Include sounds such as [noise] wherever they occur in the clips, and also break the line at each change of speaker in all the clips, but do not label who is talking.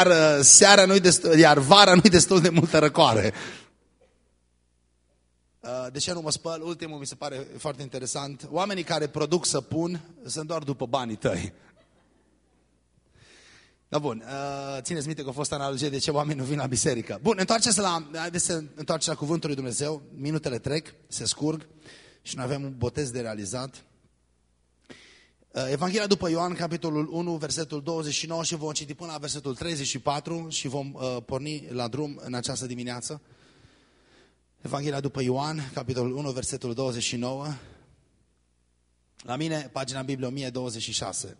iar, uh, seara nu destul, iar vara nu-i destul de multă răcoare. Uh, de ce nu mă spăl? Ultimul mi se pare foarte interesant. Oamenii care produc săpun sunt doar după banii tăi. Da, bun. Uh, țineți minte că a fost analogie de ce oamenii nu vin la biserică. Bun, întoarceți la, haideți să întoarceți la cuvântul lui Dumnezeu. Minutele trec, se scurg și noi avem un botez de realizat. Uh, Evanghelia după Ioan, capitolul 1, versetul 29 și vom citi până la versetul 34 și vom uh, porni la drum în această dimineață. Evanghelia după Ioan, capitolul 1, versetul 29. La mine, pagina Bibliei 1026.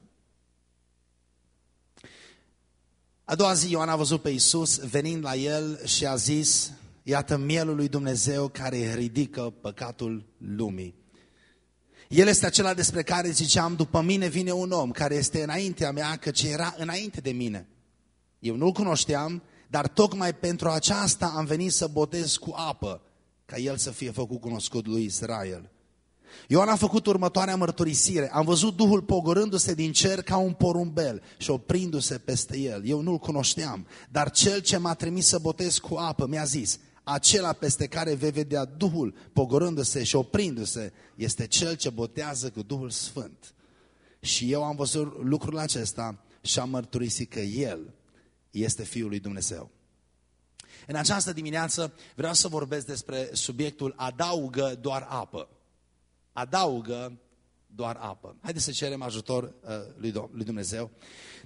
A doua zi Ioan a văzut pe Iisus venind la el și a zis, iată mielul lui Dumnezeu care ridică păcatul lumii. El este acela despre care ziceam, după mine vine un om care este înaintea mea, căci era înainte de mine. Eu nu-l cunoșteam, dar tocmai pentru aceasta am venit să botez cu apă, ca el să fie făcut cunoscut lui Israel. Ioan a făcut următoarea mărturisire. Am văzut Duhul pogorându-se din cer ca un porumbel și oprindu-se peste el. Eu nu-l cunoșteam, dar cel ce m-a trimis să botez cu apă mi-a zis, acela peste care vei vedea Duhul pogorându-se și oprindu-se, este cel ce botează cu Duhul Sfânt. Și eu am văzut lucrul acesta și am mărturisit că El este Fiul lui Dumnezeu. În această dimineață vreau să vorbesc despre subiectul adaugă doar apă adaugă doar apă. Haideți să cerem ajutor uh, lui, lui Dumnezeu.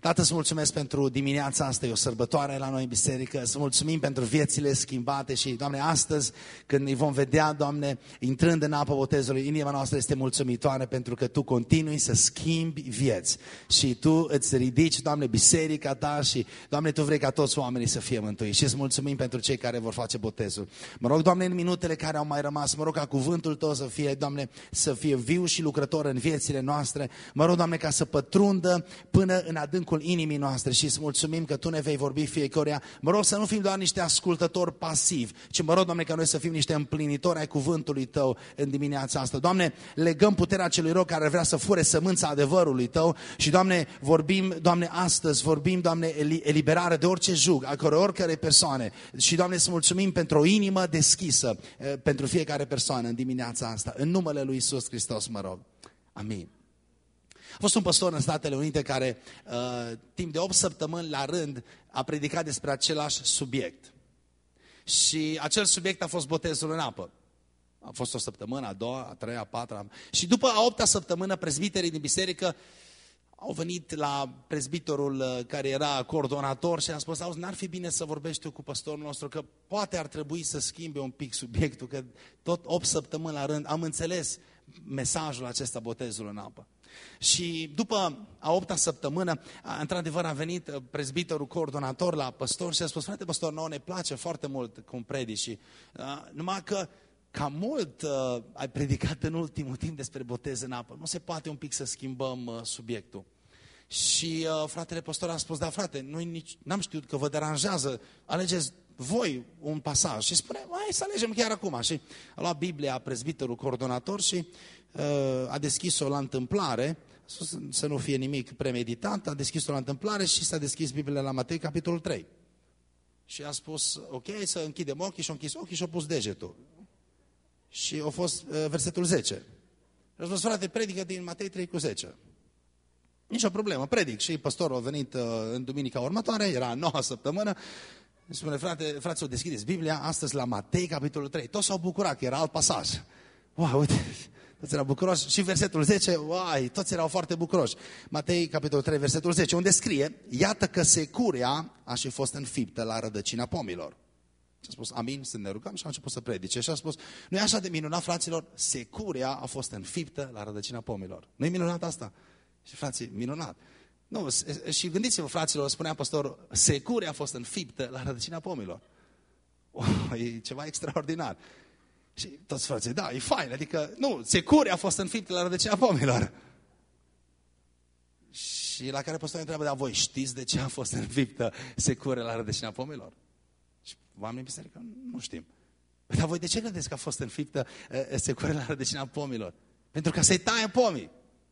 Tată, să mulțumesc pentru dimineața asta, e o sărbătoare la noi în biserică, să mulțumim pentru viețile schimbate și, Doamne, astăzi, când îi vom vedea, Doamne, intrând în apă botezului, inima noastră este mulțumitoare pentru că Tu continui să schimbi vieți și Tu îți ridici, Doamne, biserica Ta și, Doamne, Tu vrei ca toți oamenii să fie mântuiți și îți mulțumim pentru cei care vor face botezul. Mă rog, Doamne, în minutele care au mai rămas, mă rog ca cuvântul Tău să fie, Doamne, să fie viu și lucrător în viețile noastre. Mă rog, Doamne, ca să pătrundă până în adâncul adâncul inimii noastre și îți mulțumim că Tu ne vei vorbi fiecăruia. Mă rog să nu fim doar niște ascultători pasivi, ci mă rog, Doamne, ca noi să fim niște împlinitori ai cuvântului Tău în dimineața asta. Doamne, legăm puterea celui rău care vrea să fure sămânța adevărului Tău și, Doamne, vorbim, Doamne, astăzi, vorbim, Doamne, eliberare de orice jug, a căror oricare persoane. Și, Doamne, să mulțumim pentru o inimă deschisă eh, pentru fiecare persoană în dimineața asta. În numele Lui Isus Hristos, mă rog. Amin. A fost un păstor în Statele Unite care uh, timp de 8 săptămâni la rând a predicat despre același subiect. Și acel subiect a fost botezul în apă. A fost o săptămână, a doua, a treia, a patra. Și după a opta săptămână, prezbiterii din biserică au venit la prezbitorul uh, care era coordonator și a spus, auzi, n-ar fi bine să vorbești tu cu pastorul nostru, că poate ar trebui să schimbe un pic subiectul, că tot 8 săptămâni la rând am înțeles mesajul acesta, botezul în apă. Și după a opta săptămână, într-adevăr a venit uh, prezbitorul coordonator la păstor și a spus, frate păstor, nouă ne place foarte mult cum predici, și, uh, numai că ca mult uh, ai predicat în ultimul timp despre botez în apă. Nu se poate un pic să schimbăm uh, subiectul. Și uh, fratele păstor a spus, da frate, noi n-am știut că vă deranjează, alegeți voi un pasaj. Și spune, hai să alegem chiar acum. Și a luat Biblia prezbiterul coordonator și Uh, a deschis-o la întâmplare, să nu fie nimic premeditat, a deschis-o la întâmplare și s-a deschis Biblia la Matei, capitolul 3. Și a spus, ok, să închidem ochii și a închis ochii și a pus degetul. Și a fost uh, versetul 10. Și a spus, frate, predică din Matei 3 cu 10. Nici o problemă, predic. Și pastorul a venit uh, în duminica următoare, era a noua săptămână, și spune, frate, fraților, deschideți Biblia, astăzi la Matei, capitolul 3. Toți s-au bucurat că era alt pasaj. Wow, uite, toți erau bucuroși. Și versetul 10, uai, toți erau foarte bucuroși. Matei, capitolul 3, versetul 10, unde scrie, iată că securia a și fost înfiptă la rădăcina pomilor. Și a spus, amin, să ne rugăm și a început să predice. Și a spus, nu e așa de minunat, fraților, securia a fost înfiptă la rădăcina pomilor. Nu e minunat asta? Și frații, minunat. Nu, și gândiți-vă, fraților, spunea pastorul, securia a fost înfiptă la rădăcina pomilor. [laughs] Oh, e ceva extraordinar. Și toți frații, da, e fain, adică, nu, securi a fost înfipt la rădăcina pomilor. Și la care păstorul întreabă, dar voi știți de ce a fost înfiptă secure la rădăcina pomilor? Și oamenii biserică, nu știm. Păi, dar voi de ce credeți că a fost înfiptă uh, secure la rădăcina pomilor? Pentru că să-i taie pomii.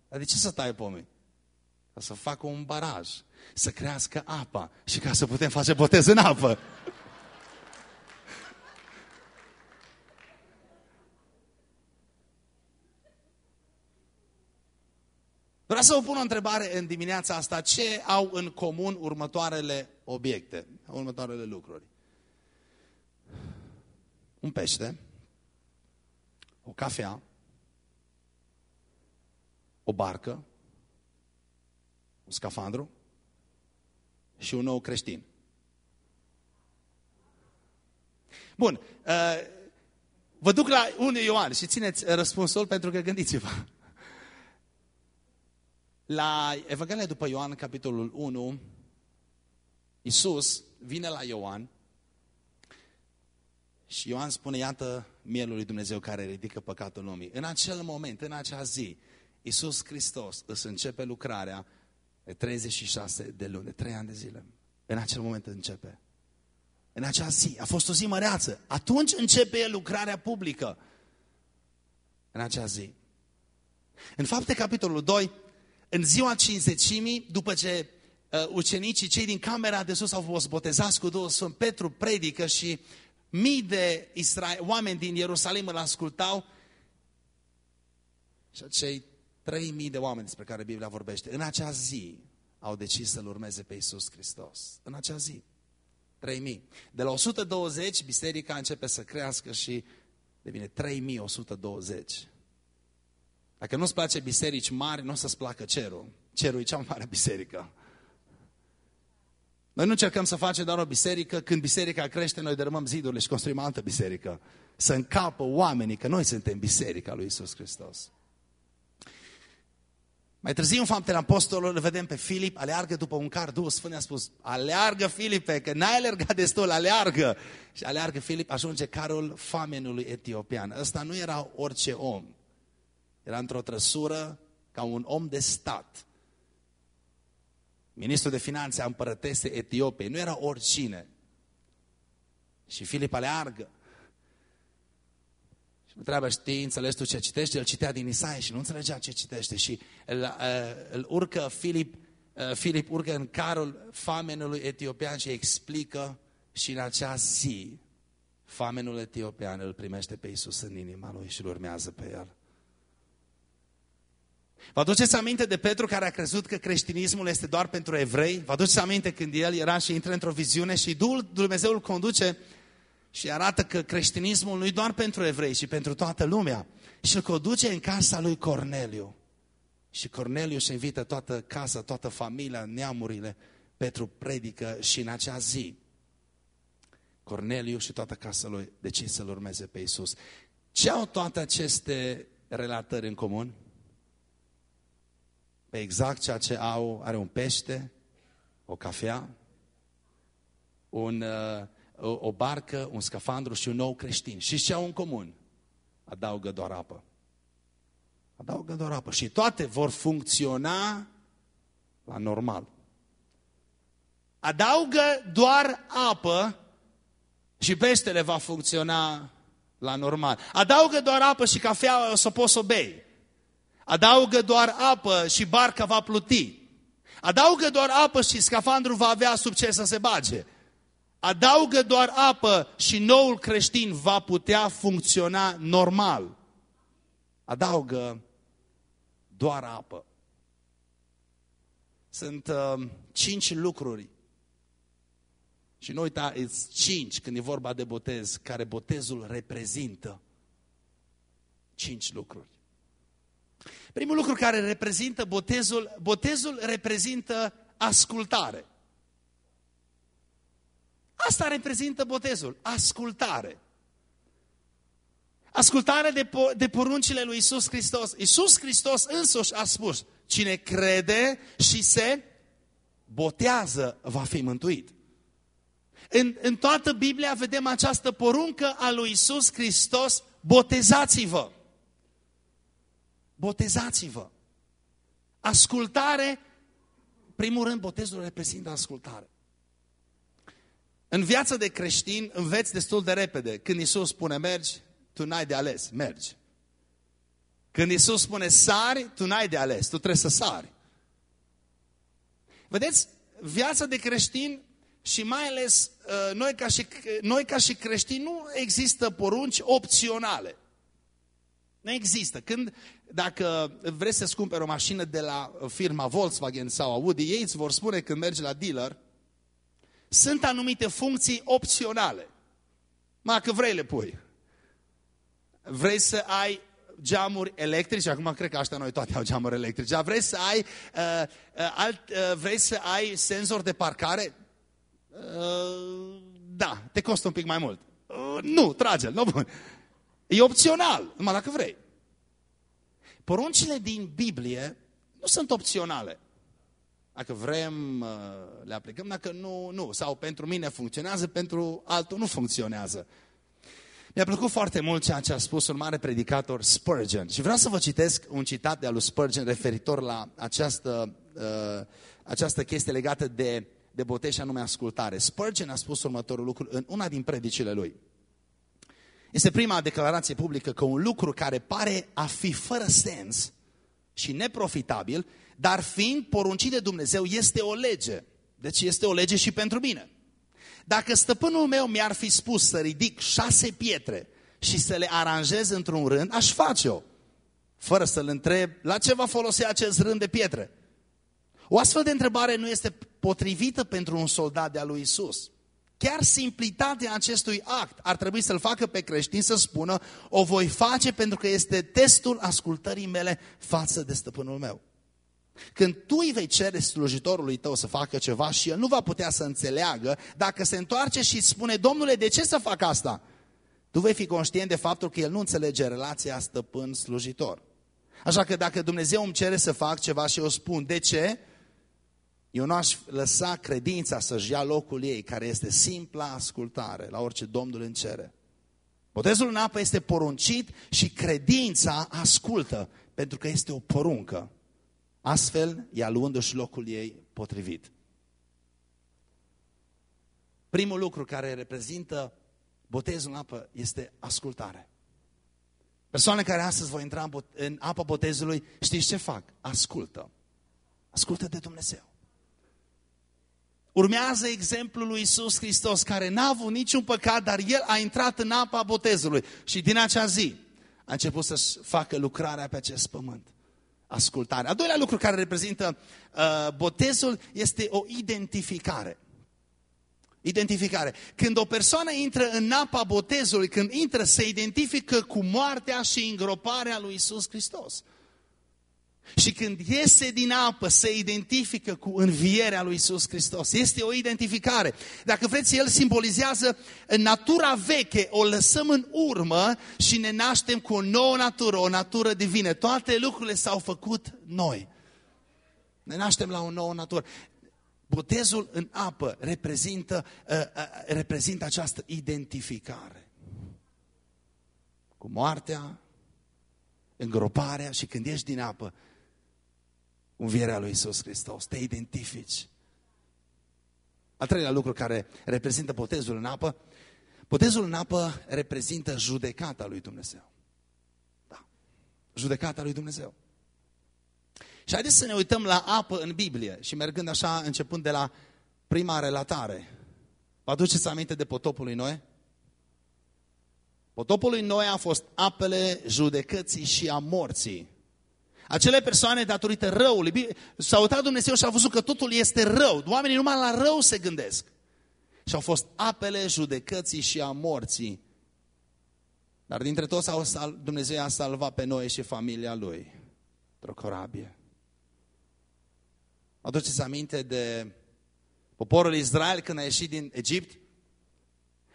Dar de ce să taie pomii? Ca să facă un baraj, să crească apa și ca să putem face botez în apă. Vreau să vă pun o întrebare în dimineața asta. Ce au în comun următoarele obiecte, următoarele lucruri? Un pește, o cafea, o barcă, un scafandru și un nou creștin. Bun, uh, vă duc la 1 Ioan și țineți răspunsul pentru că gândiți-vă. La Evanghelia după Ioan, capitolul 1, Iisus vine la Ioan și Ioan spune, iată mielul lui Dumnezeu care ridică păcatul lumii. În acel moment, în acea zi, Iisus Hristos îți începe lucrarea de 36 de luni, de 3 ani de zile. În acel moment începe. În acea zi. A fost o zi măreață. Atunci începe el lucrarea publică. În acea zi. În fapte, capitolul 2, în ziua cinzecimii, după ce uh, ucenicii, cei din camera de sus au fost botezați cu Duhul Sfânt, Petru predică și mii de Israel, oameni din Ierusalim îl ascultau și cei 3000 de oameni despre care Biblia vorbește, în acea zi au decis să-L urmeze pe Iisus Hristos. În acea zi. 3000. De la 120, biserica începe să crească și devine 3120. Dacă nu-ți place biserici mari, nu o să-ți placă cerul. Cerul e cea mai mare biserică. Noi nu încercăm să facem doar o biserică, când biserica crește, noi dărâmăm zidurile și construim altă biserică. Să încapă oamenii că noi suntem biserica lui Isus Hristos. Mai târziu în faptele apostolilor vedem pe Filip, aleargă după un car dus, Sfânt a spus, aleargă Filipe, că n-ai alergat destul, aleargă. Și aleargă Filip, ajunge carul famenului etiopian. Ăsta nu era orice om. Era într-o trăsură ca un om de stat. Ministrul de finanțe a împărătese Etiopiei. Nu era oricine. Și Filip aleargă. Și mă întreabă, știi, înțelegi tu ce citești? El citea din Isaia și nu înțelegea ce citește. Și îl, uh, îl urcă Filip, uh, Filip urcă în carul famenului etiopian și explică și în acea zi famenul etiopian îl primește pe Iisus în inima lui și îl urmează pe el. Vă aduceți aminte de Petru care a crezut că creștinismul este doar pentru evrei? Vă aduceți aminte când el era și intră într-o viziune și Duhul Dumnezeu îl conduce și arată că creștinismul nu e doar pentru evrei, ci pentru toată lumea. Și îl conduce în casa lui Corneliu. Și Corneliu își invită toată casa, toată familia, neamurile. Petru predică și în acea zi Corneliu și toată casa lui decid să-L urmeze pe Isus. Ce au toate aceste relatări în comun? pe exact ceea ce au, are un pește, o cafea, un, uh, o, o barcă, un scafandru și un nou creștin. Și ce au în comun? Adaugă doar apă. Adaugă doar apă. Și toate vor funcționa la normal. Adaugă doar apă și peștele va funcționa la normal. Adaugă doar apă și cafea o să poți să o bei. Adaugă doar apă și barca va pluti. Adaugă doar apă și scafandrul va avea sub ce să se bage. Adaugă doar apă și noul creștin va putea funcționa normal. Adaugă doar apă. Sunt uh, cinci lucruri. Și nu uita, sunt cinci când e vorba de botez, care botezul reprezintă. Cinci lucruri. Primul lucru care reprezintă botezul, botezul reprezintă ascultare. Asta reprezintă botezul, ascultare. Ascultare de, de poruncile lui Isus Hristos. Isus Hristos însuși a spus, cine crede și se botează va fi mântuit. În, în toată Biblia vedem această poruncă a lui Isus Hristos, botezați-vă botezați-vă. Ascultare, primul rând, botezul reprezintă ascultare. În viața de creștin înveți destul de repede. Când Isus spune mergi, tu n-ai de ales, mergi. Când Isus spune sari, tu n-ai de ales, tu trebuie să sari. Vedeți, viața de creștin și mai ales uh, noi ca și, noi ca și creștini nu există porunci opționale. Nu există. Când, dacă vreți să-ți cumperi o mașină de la firma Volkswagen sau Audi, ei îți vor spune când mergi la dealer, sunt anumite funcții opționale. Ma că vrei le pui. Vrei să ai geamuri electrice, acum cred că așa noi toate au geamuri electrice, vrei să ai, uh, uh, alt, uh, vrei să ai senzor de parcare? Uh, da, te costă un pic mai mult. Uh, nu, trage-l, nu bun. E opțional, numai dacă vrei. Poruncile din Biblie nu sunt opționale. Dacă vrem, uh, le aplicăm, dacă nu, nu. Sau pentru mine funcționează, pentru altul nu funcționează. Mi-a plăcut foarte mult ceea ce a spus un mare predicator Spurgeon. Și vreau să vă citesc un citat de al lui Spurgeon referitor la această, uh, această chestie legată de, de botez și anume ascultare. Spurgeon a spus următorul lucru în una din predicile lui. Este prima declarație publică că un lucru care pare a fi fără sens și neprofitabil, dar fiind poruncit de Dumnezeu, este o lege. Deci este o lege și pentru mine. Dacă stăpânul meu mi-ar fi spus să ridic șase pietre și să le aranjez într-un rând, aș face-o. Fără să-l întreb la ce va folosi acest rând de pietre. O astfel de întrebare nu este potrivită pentru un soldat de-a lui Isus. Chiar simplitatea acestui act ar trebui să-l facă pe creștin să spună o voi face pentru că este testul ascultării mele față de stăpânul meu. Când tu îi vei cere slujitorului tău să facă ceva și el nu va putea să înțeleagă, dacă se întoarce și îți spune, Domnule, de ce să fac asta? Tu vei fi conștient de faptul că el nu înțelege relația stăpân-slujitor. Așa că dacă Dumnezeu îmi cere să fac ceva și eu spun, de ce? Eu nu aș lăsa credința să-și ia locul ei, care este simpla ascultare la orice Domnul îmi cere. Botezul în apă este poruncit și credința ascultă, pentru că este o poruncă. Astfel, ea luându-și locul ei potrivit. Primul lucru care reprezintă botezul în apă este ascultare. Persoane care astăzi vor intra în apa botezului, știți ce fac? Ascultă. Ascultă de Dumnezeu. Urmează exemplul lui Isus Hristos, care n-a avut niciun păcat, dar El a intrat în apa botezului. Și din acea zi a început să facă lucrarea pe acest pământ ascultare. A doilea lucru care reprezintă uh, botezul este o identificare. Identificare. Când o persoană intră în apa botezului, când intră, se identifică cu moartea și îngroparea lui Isus Hristos. Și când iese din apă, se identifică cu învierea lui Isus Hristos. Este o identificare. Dacă vreți, el simbolizează natura veche, o lăsăm în urmă și ne naștem cu o nouă natură, o natură divină. Toate lucrurile s-au făcut noi. Ne naștem la o nouă natură. Botezul în apă reprezintă, uh, uh, reprezintă această identificare. Cu moartea, îngroparea și când ieși din apă, învierea lui Isus Hristos. Te identifici. Al treilea lucru care reprezintă botezul în apă, botezul în apă reprezintă judecata lui Dumnezeu. Da. Judecata lui Dumnezeu. Și haideți să ne uităm la apă în Biblie și mergând așa, începând de la prima relatare. Vă aduceți aminte de potopul lui Noe? Potopul lui Noe a fost apele judecății și a morții. Acele persoane, datorită răului, s-a uitat Dumnezeu și a văzut că totul este rău. Oamenii numai la rău se gândesc. Și au fost apele judecății și a morții. Dar dintre toți Dumnezeu a salvat pe noi și familia lui. Într-o corabie. Aduceți aminte de poporul Israel când a ieșit din Egipt?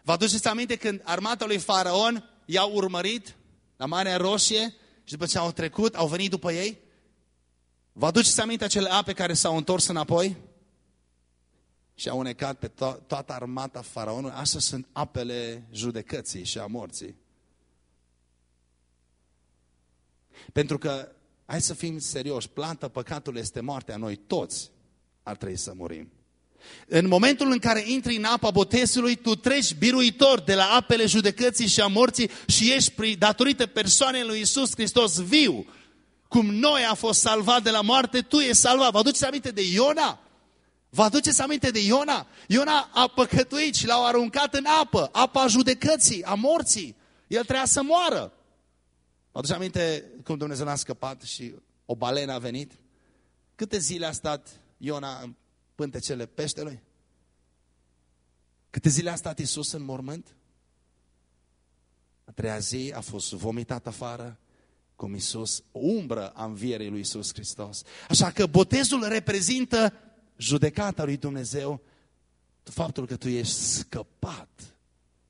Vă aduceți aminte când armata lui Faraon i-a urmărit la Marea Roșie și după ce au trecut, au venit după ei? Vă aduceți aminte acele ape care s-au întors înapoi? Și au unecat pe to toată armata faraonului. Așa sunt apele judecății și a morții. Pentru că, hai să fim serioși, planta păcatului este moartea. Noi toți ar trebui să murim. În momentul în care intri în apa botezului, tu treci biruitor de la apele judecății și a morții și ești datorită persoanei lui Isus Hristos viu. Cum noi a fost salvat de la moarte, tu ești salvat. Vă aduceți aminte de Iona? Vă aduceți aminte de Iona? Iona a păcătuit și l-au aruncat în apă, apa judecății, a morții. El trebuia să moară. Vă aduceți aminte cum Dumnezeu l-a scăpat și o balenă a venit? Câte zile a stat Iona în pântecele peștelui? Câte zile a stat Isus în mormânt? A treia zi a fost vomitat afară, cum Isus, umbră a învierii lui Isus Hristos. Așa că botezul reprezintă judecata lui Dumnezeu, faptul că tu ești scăpat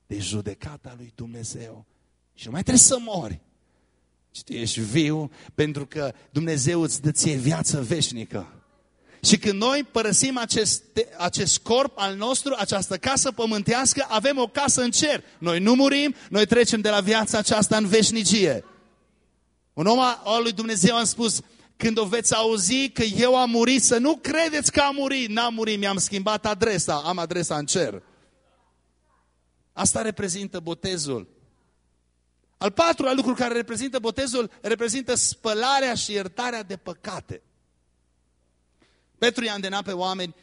de judecata lui Dumnezeu și nu mai trebuie să mori. Și tu ești viu pentru că Dumnezeu îți dă ție viață veșnică. Și când noi părăsim acest, acest corp al nostru, această casă pământească, avem o casă în cer. Noi nu murim, noi trecem de la viața aceasta în veșnicie. Un om al lui Dumnezeu a spus, când o veți auzi că eu am murit, să nu credeți că am murit. N-am murit, mi-am schimbat adresa, am adresa în cer. Asta reprezintă botezul. Al patrulea lucru care reprezintă botezul, reprezintă spălarea și iertarea de păcate. Petru i-a îndenat pe oameni,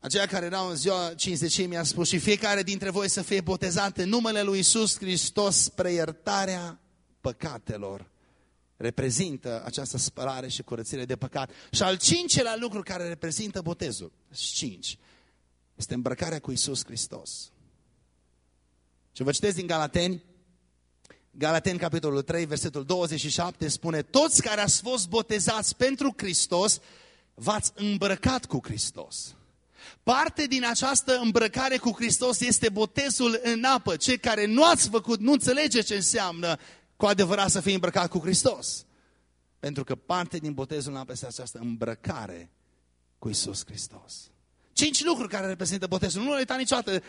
aceia care erau în ziua 50 mi-a spus și fiecare dintre voi să fie botezat în numele lui Isus Hristos spre iertarea păcatelor. Reprezintă această spălare și curățire de păcat. Și al cincelea lucru care reprezintă botezul, cinci, este îmbrăcarea cu Isus Hristos. Și vă citesc din Galateni, Galateni, capitolul 3, versetul 27, spune Toți care ați fost botezați pentru Hristos, v-ați îmbrăcat cu Hristos. Parte din această îmbrăcare cu Hristos este botezul în apă. Cei care nu ați făcut, nu înțelege ce înseamnă cu adevărat să fii îmbrăcat cu Hristos. Pentru că parte din botezul în apă este această îmbrăcare cu Isus Hristos. Cinci lucruri care reprezintă botezul. Nu le uita niciodată.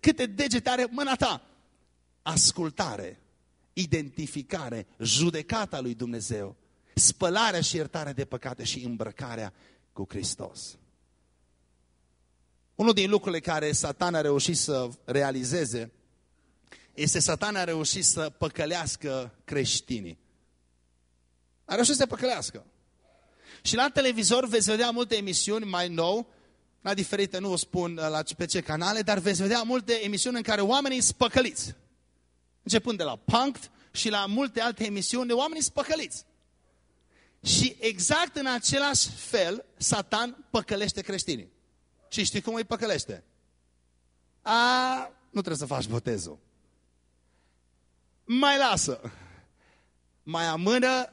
Câte degete are mâna ta. Ascultare, identificare, judecata lui Dumnezeu spălarea și iertarea de păcate și îmbrăcarea cu Hristos. Unul din lucrurile care Satan a reușit să realizeze este Satan a reușit să păcălească creștinii. A reușit să păcălească. Și la televizor veți vedea multe emisiuni mai nou, la diferite, nu o spun la, pe ce canale, dar veți vedea multe emisiuni în care oamenii sunt păcăliți. Începând de la Punct și la multe alte emisiuni, oamenii sunt păcăliți. Și exact în același fel, Satan păcălește creștinii. Și știi cum îi păcălește? A, nu trebuie să faci botezul. Mai lasă. Mai amână,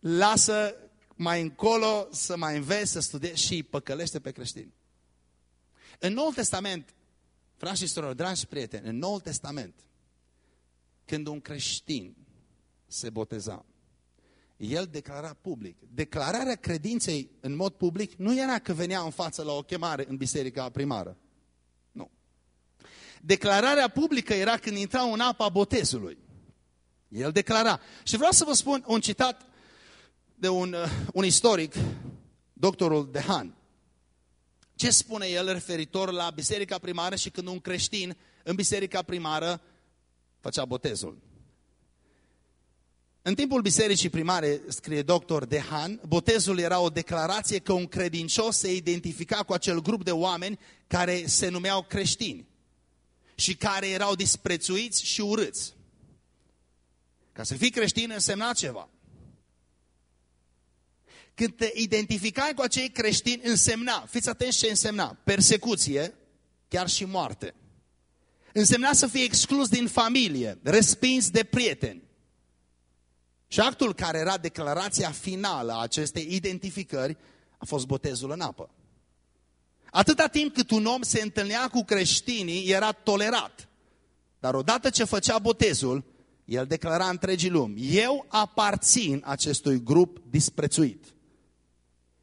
lasă mai încolo să mai înveți, să studiezi și îi păcălește pe creștini. În Noul Testament, frați și sorori, dragi prieteni, în Noul Testament, când un creștin se boteza, el declara public. Declararea credinței în mod public nu era că venea în față la o chemare în biserica primară. Nu. Declararea publică era când intra în apa botezului. El declara. Și vreau să vă spun un citat de un, uh, un istoric, doctorul Dehan. Ce spune el referitor la biserica primară și când un creștin în biserica primară făcea botezul? În timpul bisericii primare, scrie doctor Dehan, botezul era o declarație că un credincios se identifica cu acel grup de oameni care se numeau creștini și care erau disprețuiți și urâți. Ca să fii creștin însemna ceva. Când te identificai cu acei creștini, însemna, fiți atenți ce însemna, persecuție, chiar și moarte. Însemna să fii exclus din familie, respins de prieteni, și actul care era declarația finală a acestei identificări a fost botezul în apă. Atâta timp cât un om se întâlnea cu creștinii, era tolerat. Dar odată ce făcea botezul, el declara întregii lumi, eu aparțin acestui grup disprețuit.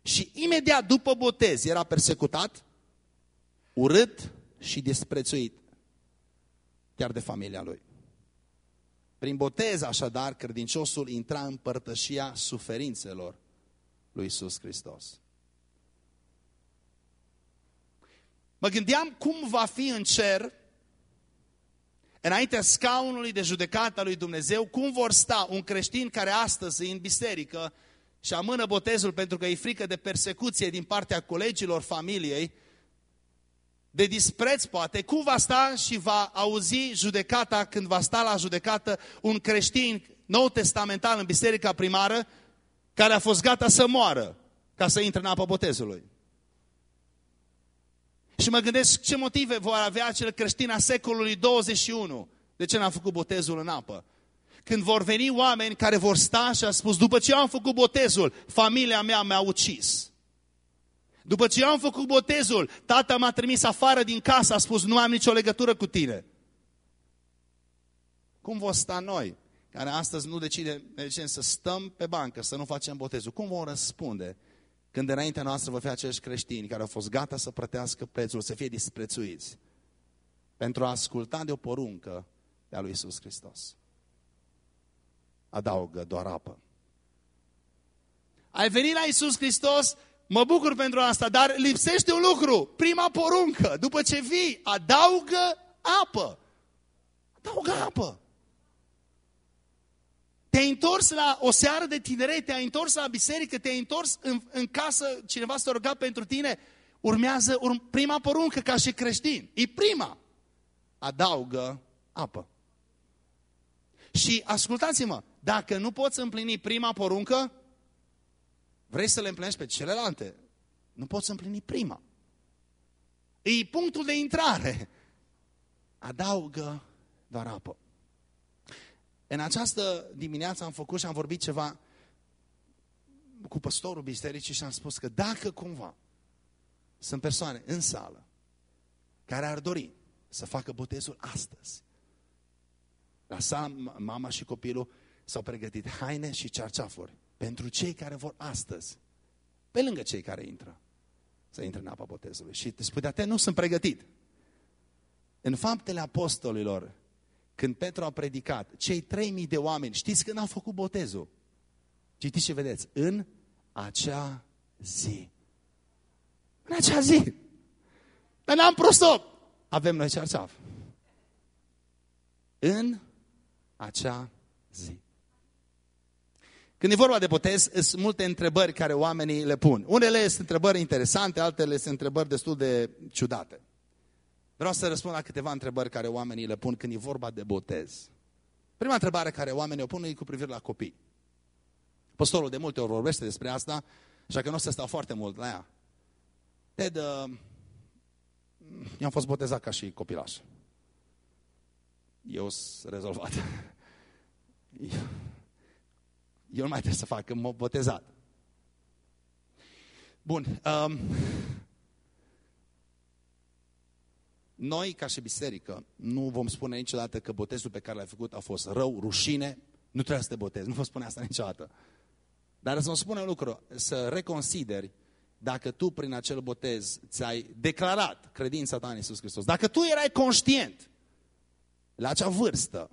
Și imediat după botez era persecutat, urât și disprețuit, chiar de familia lui. Prin botez, așadar, credinciosul intra în părtășia suferințelor lui Isus Hristos. Mă gândeam cum va fi în cer, înaintea scaunului de judecată a lui Dumnezeu, cum vor sta un creștin care astăzi în biserică și amână botezul pentru că e frică de persecuție din partea colegilor familiei, de dispreț poate, cum va sta și va auzi judecata când va sta la judecată un creștin nou testamental în biserica primară care a fost gata să moară ca să intre în apă botezului. Și mă gândesc ce motive vor avea acel creștin a secolului 21 de ce n-a făcut botezul în apă. Când vor veni oameni care vor sta și a spus, după ce am făcut botezul, familia mea m-a ucis. După ce am făcut botezul, tata m-a trimis afară din casă, a spus, nu am nicio legătură cu tine. Cum vor sta noi, care astăzi nu decide, decide să stăm pe bancă, să nu facem botezul? Cum vom răspunde când înaintea noastră vor fi acești creștini care au fost gata să plătească prețul, să fie disprețuiți, pentru a asculta de o poruncă de a lui Isus Hristos? Adaugă doar apă. Ai venit la Isus Hristos Mă bucur pentru asta, dar lipsește un lucru. Prima poruncă, după ce vii, adaugă apă. Adaugă apă. Te-ai întors la o seară de tineret, te-ai întors la biserică, te-ai întors în, în casă, cineva s-a rugat pentru tine, urmează urm, prima poruncă ca și creștin. E prima. Adaugă apă. Și ascultați-mă, dacă nu poți împlini prima poruncă, Vrei să le împlinești pe celelalte? Nu poți împlini prima. E punctul de intrare. Adaugă doar apă. În această dimineață am făcut și am vorbit ceva cu păstorul bisericii și am spus că dacă cumva sunt persoane în sală care ar dori să facă botezul astăzi, la sală mama și copilul s-au pregătit haine și cearceafuri pentru cei care vor astăzi, pe lângă cei care intră, să intre în apa botezului. Și îți putea, te nu sunt pregătit. În faptele apostolilor, când Petru a predicat, cei 3000 de oameni, știți când au făcut botezul? Citiți și vedeți, în acea zi. În acea zi. Dar n-am prostop. Avem noi cearceaf. În acea zi. Când e vorba de botez, sunt multe întrebări care oamenii le pun. Unele sunt întrebări interesante, altele sunt întrebări destul de ciudate. Vreau să răspund la câteva întrebări care oamenii le pun când e vorba de botez. Prima întrebare care oamenii o pun e cu privire la copii. Păstorul de multe ori vorbește despre asta, așa că nu o să stau foarte mult la ea. Ted, uh, eu am fost botezat ca și copilaș. Eu sunt rezolvat. [laughs] Eu nu mai trebuie să fac, că m-am botezat. Bun. Um, noi, ca și biserică, nu vom spune niciodată că botezul pe care l-ai făcut a fost rău, rușine, nu trebuie să te botezi. Nu vom spune asta niciodată. Dar să-mi spune un lucru, să reconsideri dacă tu prin acel botez ți-ai declarat credința ta în Iisus Hristos. Dacă tu erai conștient la acea vârstă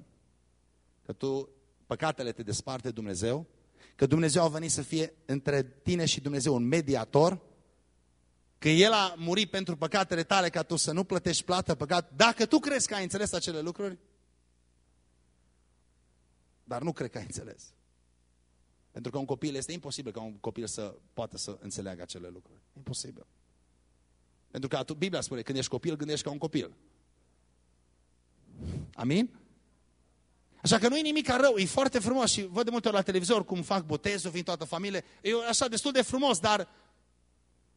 că tu păcatele te desparte Dumnezeu, că Dumnezeu a venit să fie între tine și Dumnezeu un mediator, că El a murit pentru păcatele tale ca tu să nu plătești plată păcat, dacă tu crezi că ai înțeles acele lucruri, dar nu cred că ai înțeles. Pentru că un copil este imposibil ca un copil să poată să înțeleagă acele lucruri. Imposibil. Pentru că Biblia spune, când ești copil, gândești ca un copil. Amin? Așa că nu e nimic rău, e foarte frumos și văd de multe ori la televizor cum fac botezul, vin toată familie. E așa destul de frumos, dar,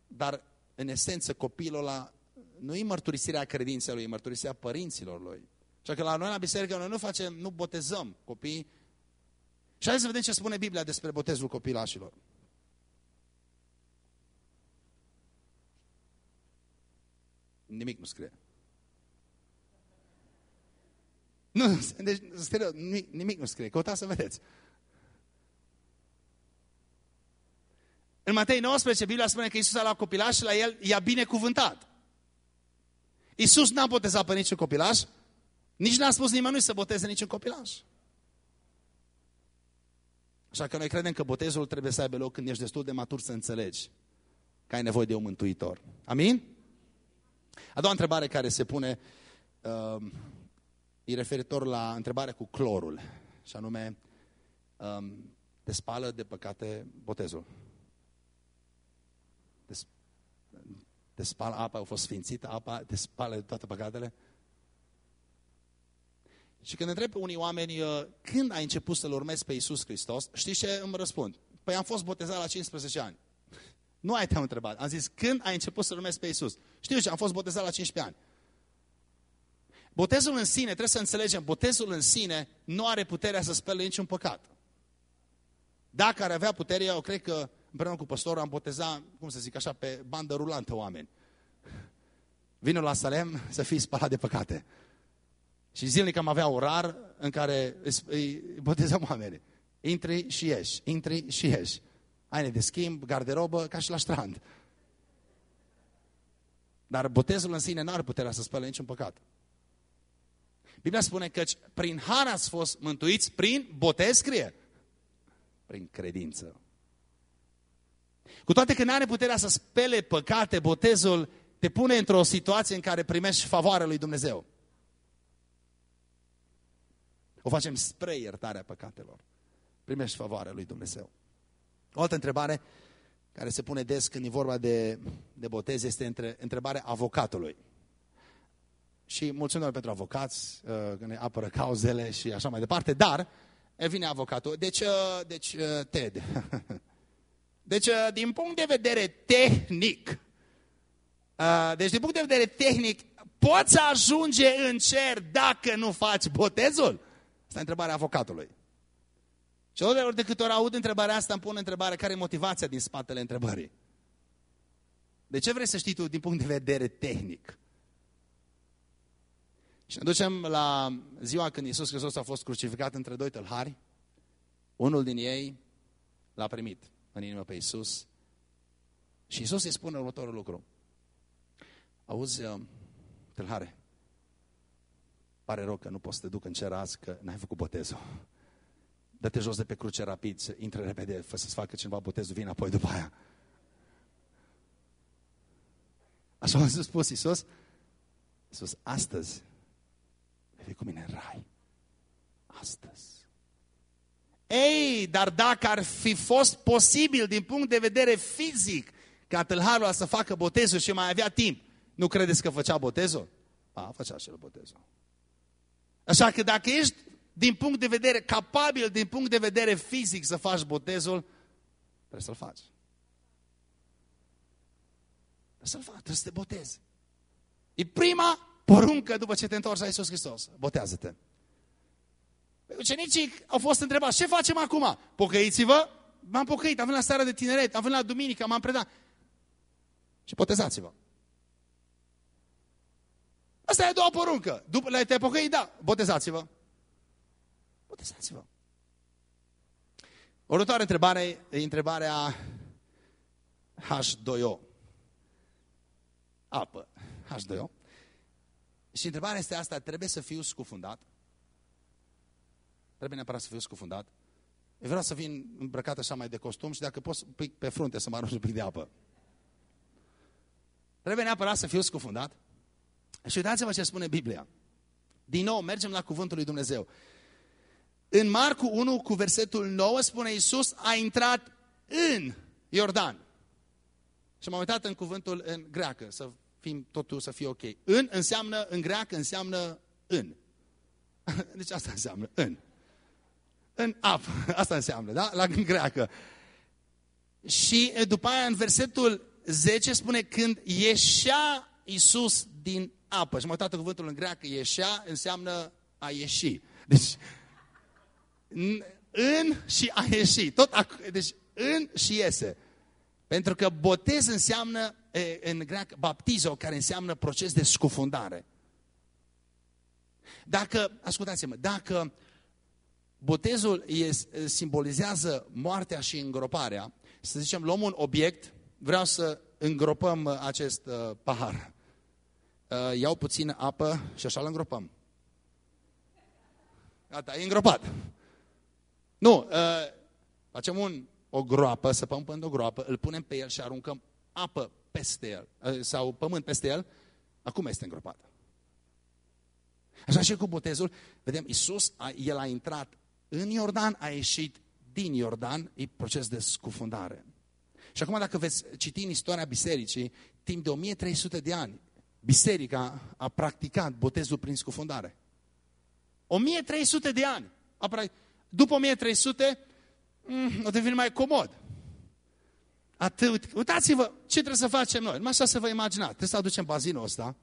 dar în esență copilul ăla nu e mărturisirea credinței lui, e mărturisirea părinților lui. Așa că la noi la biserică noi nu facem, nu botezăm copii. Și hai să vedem ce spune Biblia despre botezul copilașilor. Nimic nu scrie. Nu, [laughs] deci, serios, nimic, nimic nu scrie. Căutați să vedeți. În Matei 19, Biblia spune că Iisus a luat copilaș și la el i-a binecuvântat. Iisus n-a botezat pe niciun copilaș, nici n-a spus nimănui să boteze niciun copilaș. Așa că noi credem că botezul trebuie să aibă loc când ești destul de matur să înțelegi că ai nevoie de un mântuitor. Amin? A doua întrebare care se pune, uh, e referitor la întrebarea cu clorul. Și anume, um, te spală de păcate botezul. Te, te spală apa, a fost sfințită apa, te spală de toate păcatele. Și când întreb pe unii oameni uh, când ai început să-L urmezi pe Iisus Hristos, știți ce îmi răspund? Păi am fost botezat la 15 ani. Nu ai te-am întrebat. Am zis, când ai început să-L urmezi pe Iisus? Știu ce, am fost botezat la 15 ani. Botezul în sine, trebuie să înțelegem, botezul în sine nu are puterea să spele niciun păcat. Dacă ar avea putere, eu cred că împreună cu păstorul am botezat, cum să zic așa, pe bandă rulantă oameni. Vină la Salem să fii spălat de păcate. Și zilnic am avea orar în care îi botezăm oamenii. Intri și ieși, intri și ieși. Haine de schimb, garderobă, ca și la strand. Dar botezul în sine nu are puterea să spele niciun păcat. Biblia spune că prin har ați fost mântuiți, prin botez scrie. Prin credință. Cu toate că nu are puterea să spele păcate, botezul te pune într-o situație în care primești favoarea lui Dumnezeu. O facem spre iertarea păcatelor. Primești favoarea lui Dumnezeu. O altă întrebare care se pune des când e vorba de, de botez este între, întrebarea avocatului. Și mulțumim pentru avocați, uh, că ne apără cauzele și așa mai departe, dar vine avocatul. Deci, uh, deci uh, Ted, [laughs] deci din punct de vedere tehnic, deci din punct de vedere tehnic, poți ajunge în cer dacă nu faci botezul? Asta e întrebarea avocatului. Și ori de câte ori aud întrebarea asta, îmi pun întrebarea care e motivația din spatele întrebării. De ce vrei să știi tu din punct de vedere tehnic? Și ne ducem la ziua când Iisus Hristos a fost crucificat între doi tălhari. Unul din ei l-a primit în inimă pe Iisus. Și Iisus îi spune următorul lucru. Auzi, uh, tâlhare, pare rău că nu poți să te duc în cer azi, că n-ai făcut botezul. Dă-te jos de pe cruce rapid, să intre repede, fă să-ți facă cineva botezul, vin apoi după aia. Așa a spus Iisus. Iisus, astăzi vei fi cu mine în rai. Astăzi. Ei, dar dacă ar fi fost posibil din punct de vedere fizic ca tâlharul să facă botezul și mai avea timp, nu credeți că făcea botezul? A, făcea și el botezul. Așa că dacă ești din punct de vedere capabil, din punct de vedere fizic să faci botezul, trebuie să-l faci. Trebuie să-l faci, trebuie să te botezi. E prima poruncă după ce te întorci la Iisus Hristos. Botează-te. Păi ucenicii au fost întrebați, ce facem acum? Pocăiți-vă? M-am pocăit, am venit la seara de tineret, am venit la duminică, m-am predat. Și botezați-vă. Asta e a doua poruncă. După le te pocăit, da, botezați-vă. Botezați-vă. Următoarea întrebare e întrebarea H2O. Apă. H2O. Și întrebarea este asta, trebuie să fiu scufundat? Trebuie neapărat să fiu scufundat? Eu vreau să vin îmbrăcat așa mai de costum și dacă poți pe frunte să mă arunci un pic de apă. Trebuie neapărat să fiu scufundat? Și uitați-vă ce spune Biblia. Din nou, mergem la cuvântul lui Dumnezeu. În Marcu 1 cu versetul 9 spune Iisus a intrat în Iordan. Și m-am uitat în cuvântul în greacă, să fim totul să fie ok. În înseamnă, în greacă înseamnă în. [laughs] Deci asta înseamnă în. În apă, [laughs] asta înseamnă, da? La în greacă. Și după aia în versetul 10 spune când ieșea Iisus din apă. Și mă uitat cuvântul în greacă, ieșea înseamnă a ieși. Deci, în și a ieși. Tot, deci, în și iese. Pentru că botez înseamnă, în greacă, baptizo, care înseamnă proces de scufundare. Dacă, ascultați-mă, dacă botezul este, simbolizează moartea și îngroparea, să zicem, luăm un obiect, vreau să îngropăm acest uh, pahar. Uh, iau puțină apă și așa îl îngropăm. Gata, e îngropat. Nu, uh, facem un o groapă, săpăm până o groapă, îl punem pe el și aruncăm apă peste el, ă, sau pământ peste el, acum este îngropat. Așa și cu botezul, vedem, Iisus, a, el a intrat în Iordan, a ieșit din Iordan e proces de scufundare. Și acum dacă veți citi în istoria bisericii, timp de 1300 de ani, biserica a practicat botezul prin scufundare. 1300 de ani. După 1300, mm, o devine mai comod. Atât. Uitați-vă ce trebuie să facem noi. Numai așa să vă imaginați. Trebuie să aducem bazinul ăsta.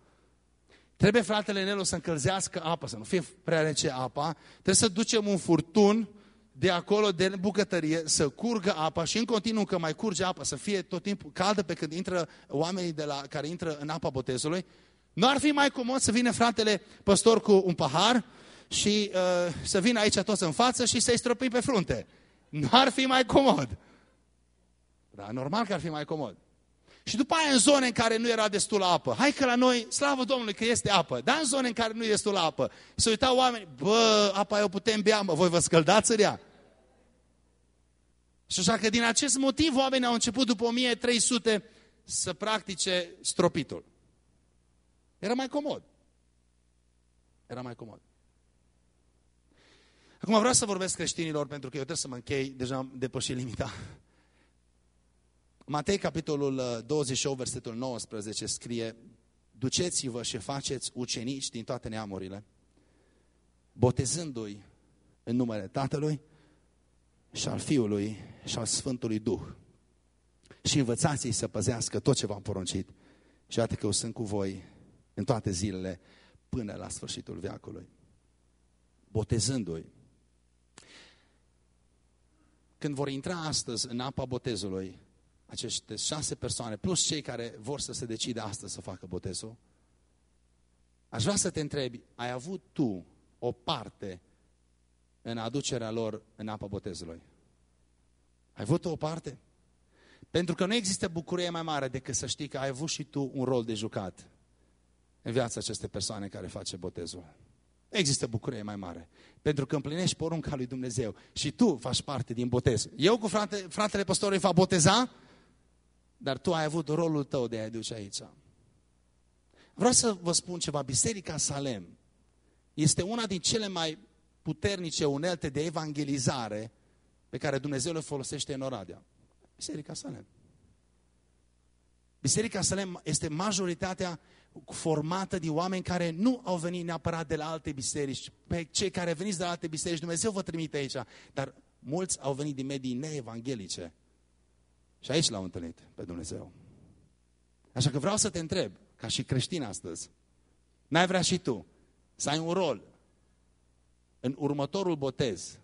Trebuie fratele Nelu să încălzească apă, să nu fie prea rece apa. Trebuie să ducem un furtun de acolo, de bucătărie, să curgă apa și în continuu că mai curge apa, să fie tot timpul caldă pe când intră oamenii de la, care intră în apa botezului. Nu ar fi mai comod să vină fratele păstor cu un pahar și uh, să vină aici toți în față și să-i stropim pe frunte. Nu ar fi mai comod. Da, normal că ar fi mai comod. Și după aia în zone în care nu era destul apă. Hai că la noi, slavă Domnului că este apă. Dar în zone în care nu e destul apă. Să uitau oameni, bă, apa eu putem bea, mă, voi vă scăldați în ea? Și așa că din acest motiv oamenii au început după 1300 să practice stropitul. Era mai comod. Era mai comod. Acum vreau să vorbesc creștinilor pentru că eu trebuie să mă închei, deja am depășit limita. [laughs] Matei, capitolul 28, uh, versetul 19, scrie Duceți-vă și faceți ucenici din toate neamurile, botezându-i în numele Tatălui și al Fiului și al Sfântului Duh. Și învățați-i să păzească tot ce v-am poruncit. Și iată că eu sunt cu voi în toate zilele până la sfârșitul veacului. Botezându-i. Când vor intra astăzi în apa botezului, aceste șase persoane, plus cei care vor să se decide astăzi să facă botezul, aș vrea să te întrebi, ai avut tu o parte în aducerea lor în apa botezului? Ai avut o parte? Pentru că nu există bucurie mai mare decât să știi că ai avut și tu un rol de jucat în viața acestei persoane care face botezul. Există bucurie mai mare. Pentru că împlinești porunca lui Dumnezeu și tu faci parte din botez. Eu cu frate, fratele păstorului fac boteza, dar tu ai avut rolul tău de a-i duce aici. Vreau să vă spun ceva. Biserica Salem este una din cele mai puternice unelte de evangelizare pe care Dumnezeu le folosește în Oradea. Biserica Salem. Biserica Salem este majoritatea formată de oameni care nu au venit neapărat de la alte biserici. Pe cei care veniți de la alte biserici, Dumnezeu vă trimite aici. Dar mulți au venit din medii neevanghelice. Și aici l-au întâlnit pe Dumnezeu. Așa că vreau să te întreb, ca și creștin astăzi, n-ai vrea și tu să ai un rol în următorul botez,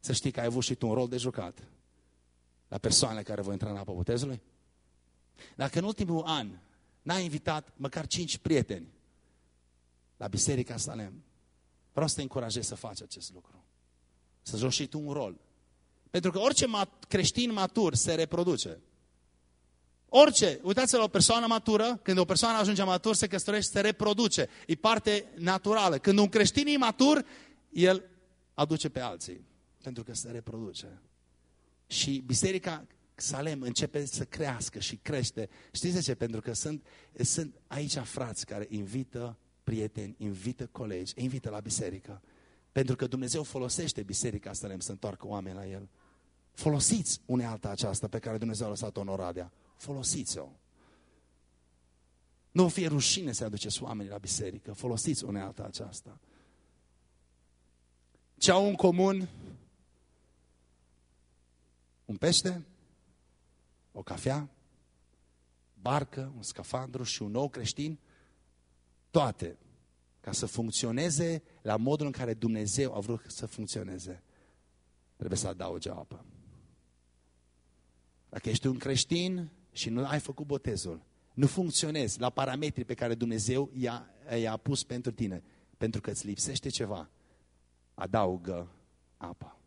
să știi că ai avut și tu un rol de jucat la persoanele care vor intra în apă botezului? Dacă în ultimul an n-ai invitat măcar cinci prieteni la Biserica Salem, vreau să te încurajez să faci acest lucru. Să joci și tu un rol pentru că orice mat creștin matur se reproduce. Orice, uitați-vă la o persoană matură, când o persoană ajunge matur, se căsătorește, se reproduce. E parte naturală. Când un creștin e matur, el aduce pe alții. Pentru că se reproduce. Și biserica Salem începe să crească și crește. Știți de ce? Pentru că sunt, sunt aici frați care invită prieteni, invită colegi, invită la biserică. Pentru că Dumnezeu folosește biserica Salem să întoarcă oameni la El. Folosiți unealta aceasta pe care Dumnezeu a lăsat-o în Oradea. Folosiți-o. Nu fie rușine să aduceți oamenii la biserică. Folosiți unealta aceasta. Ce au în comun? Un pește, o cafea, barcă, un scafandru și un nou creștin, toate ca să funcționeze la modul în care Dumnezeu a vrut să funcționeze, trebuie să adauge apă. Dacă ești un creștin și nu ai făcut botezul, nu funcționezi la parametrii pe care Dumnezeu i-a, i-a pus pentru tine, pentru că îți lipsește ceva, adaugă apă.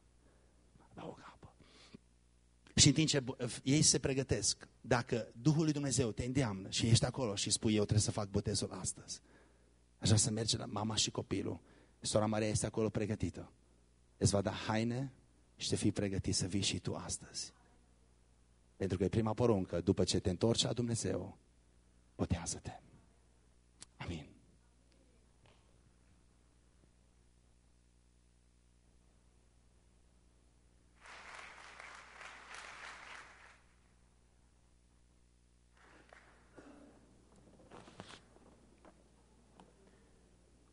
Adaugă apă. Și în timp ce ei se pregătesc, dacă Duhul lui Dumnezeu te îndeamnă și ești acolo și spui, eu trebuie să fac botezul astăzi, așa să mergi la mama și copilul, sora Maria este acolo pregătită. Îți va da haine și să fii pregătit să vii și tu astăzi. Pentru că e prima poruncă, după ce te întorci la Dumnezeu, botează-te. Amin.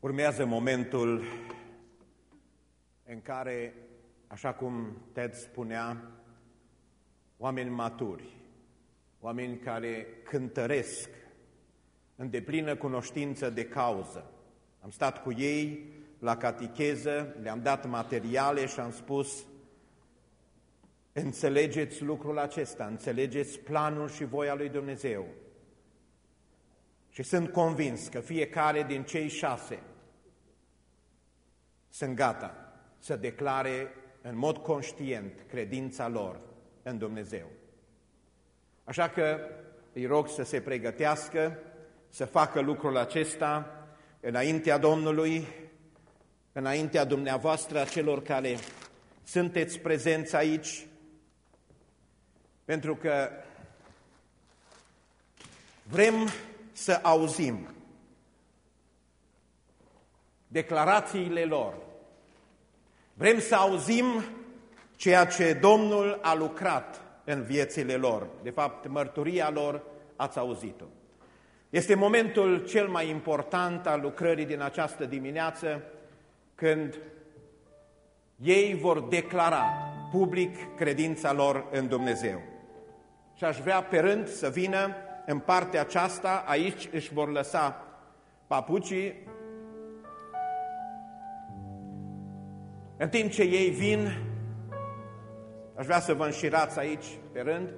Urmează momentul în care, așa cum Ted spunea, oameni maturi, oameni care cântăresc în deplină cunoștință de cauză. Am stat cu ei la catecheză, le-am dat materiale și am spus înțelegeți lucrul acesta, înțelegeți planul și voia lui Dumnezeu. Și sunt convins că fiecare din cei șase sunt gata să declare în mod conștient credința lor în Dumnezeu. Așa că îi rog să se pregătească, să facă lucrul acesta înaintea Domnului, înaintea dumneavoastră, a celor care sunteți prezenți aici, pentru că vrem să auzim declarațiile lor. Vrem să auzim ceea ce Domnul a lucrat în viețile lor. De fapt, mărturia lor ați auzit-o. Este momentul cel mai important al lucrării din această dimineață, când ei vor declara public credința lor în Dumnezeu. Și aș vrea pe rând să vină în partea aceasta, aici își vor lăsa papucii, în timp ce ei vin, aș vrea să vă înșirați aici pe rând,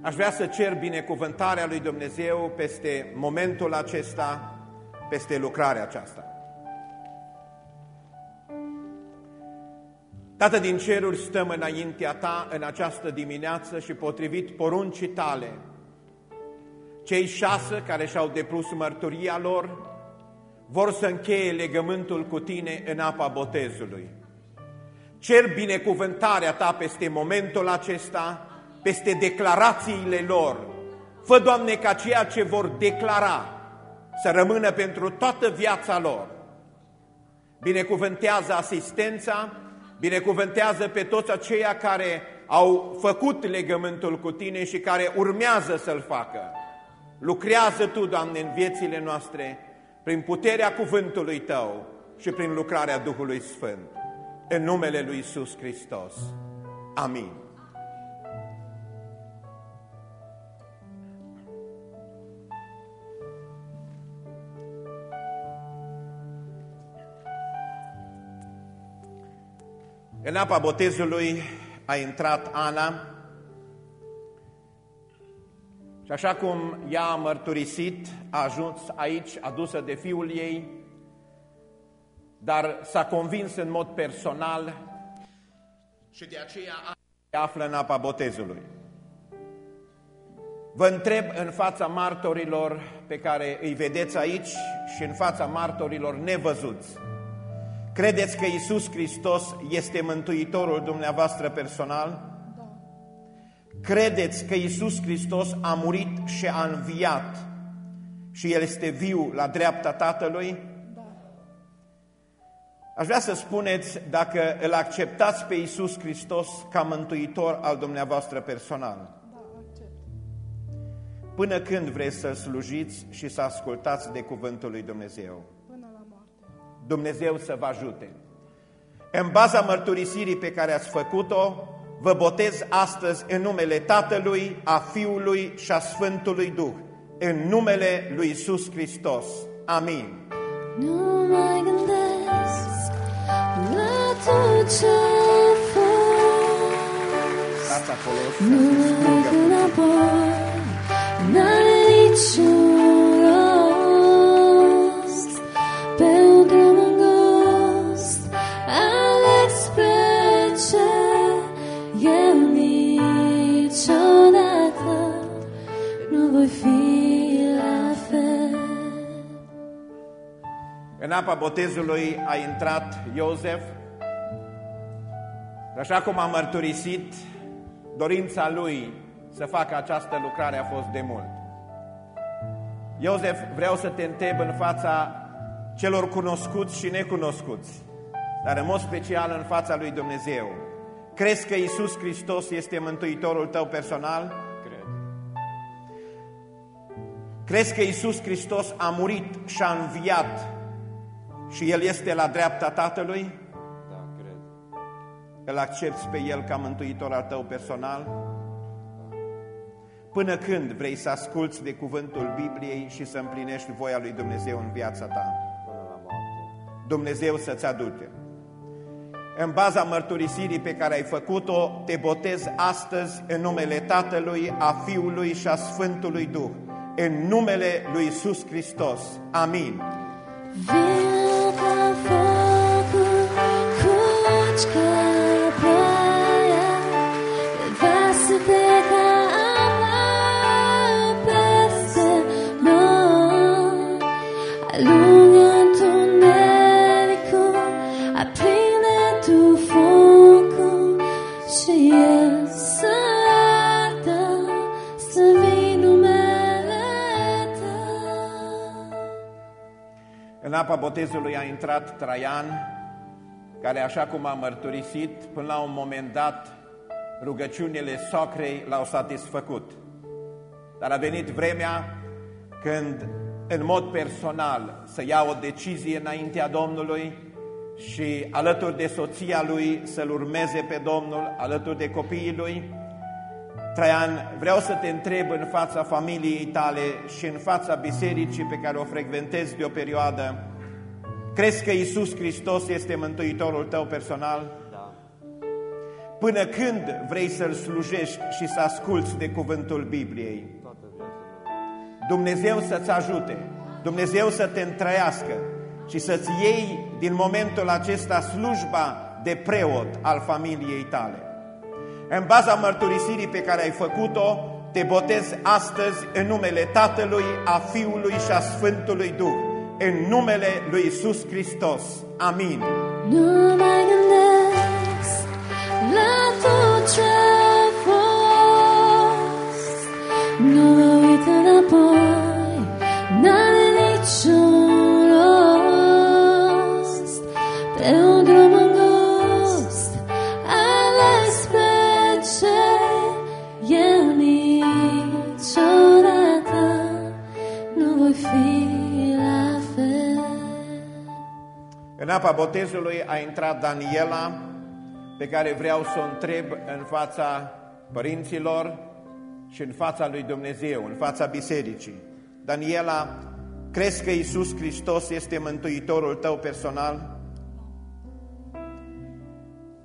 aș vrea să cer binecuvântarea lui Dumnezeu peste momentul acesta, peste lucrarea aceasta. Tată din ceruri, stăm înaintea Ta în această dimineață și potrivit poruncii Tale, cei șase care și-au depus mărturia lor vor să încheie legământul cu tine în apa botezului. Cer binecuvântarea ta peste momentul acesta, peste declarațiile lor. Fă, Doamne, ca ceea ce vor declara să rămână pentru toată viața lor. Binecuvântează asistența, binecuvântează pe toți aceia care au făcut legământul cu tine și care urmează să-l facă. Lucrează Tu, Doamne, în viețile noastre, prin puterea cuvântului Tău și prin lucrarea Duhului Sfânt. În numele Lui Iisus Hristos. Amin. În apa botezului a intrat Ana, și așa cum ea a mărturisit, a ajuns aici, adusă de fiul ei, dar s-a convins în mod personal și de aceea se află în apa botezului. Vă întreb în fața martorilor pe care îi vedeți aici și în fața martorilor nevăzuți, credeți că Isus Hristos este Mântuitorul dumneavoastră personal? Credeți că Iisus Hristos a murit și a înviat și El este viu la dreapta Tatălui? Da. Aș vrea să spuneți dacă îl acceptați pe Iisus Hristos ca mântuitor al dumneavoastră personal. Da, accept. Până când vreți să slujiți și să ascultați de cuvântul lui Dumnezeu?
Până la moarte.
Dumnezeu să vă ajute. În baza mărturisirii pe care ați făcut-o, vă botez astăzi în numele Tatălui, a Fiului și a Sfântului Duh, în numele lui Isus Hristos. Amin. Nu mai gândesc la tot ce fost, nu merg înapoi, n-are niciun apa botezului a intrat Iosef așa cum a mărturisit, dorința lui să facă această lucrare a fost de mult. Iosef, vreau să te întreb în fața celor cunoscuți și necunoscuți, dar în mod special în fața lui Dumnezeu. Crezi că Isus Hristos este Mântuitorul tău personal? Cred. Crezi că Isus Hristos a murit și a înviat și El este la dreapta Tatălui?
Da, cred.
Îl accepti pe El ca mântuitor al tău personal? Până când vrei să asculți de cuvântul Bibliei și să împlinești voia lui Dumnezeu în viața ta?
Până la moarte.
Dumnezeu să-ți aduce. În baza mărturisirii pe care ai făcut-o, te botez astăzi în numele Tatălui, a Fiului și a Sfântului Duh, în numele lui Isus Hristos. Amin.
Viu apa
botezului a intrat Traian, care, așa cum a mărturisit, până la un moment dat, rugăciunile socrei l-au satisfăcut. Dar a venit vremea când, în mod personal, să ia o decizie înaintea Domnului și alături de soția lui să-L urmeze pe Domnul, alături de copiii lui. Traian, vreau să te întreb în fața familiei tale și în fața bisericii pe care o frecventezi de o perioadă, crezi că Isus Hristos este Mântuitorul tău personal?
Da.
Până când vrei să-L slujești și să asculți de cuvântul Bibliei?
Toată viața mea.
Dumnezeu să-ți ajute, Dumnezeu să te întrească și să-ți iei din momentul acesta slujba de preot al familiei tale. În baza mărturisirii pe care ai făcut-o, te botez astăzi în numele Tatălui, a Fiului și a Sfântului Duh, în numele lui Isus Hristos. Amin.
Nu mai gândesc la tot ce
În apa botezului a intrat Daniela, pe care vreau să o întreb în fața părinților și în fața lui Dumnezeu, în fața bisericii. Daniela, crezi că Isus Hristos este Mântuitorul tău personal?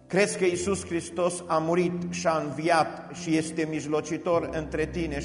Crezi că Isus Hristos a murit și a înviat și este mijlocitor între tine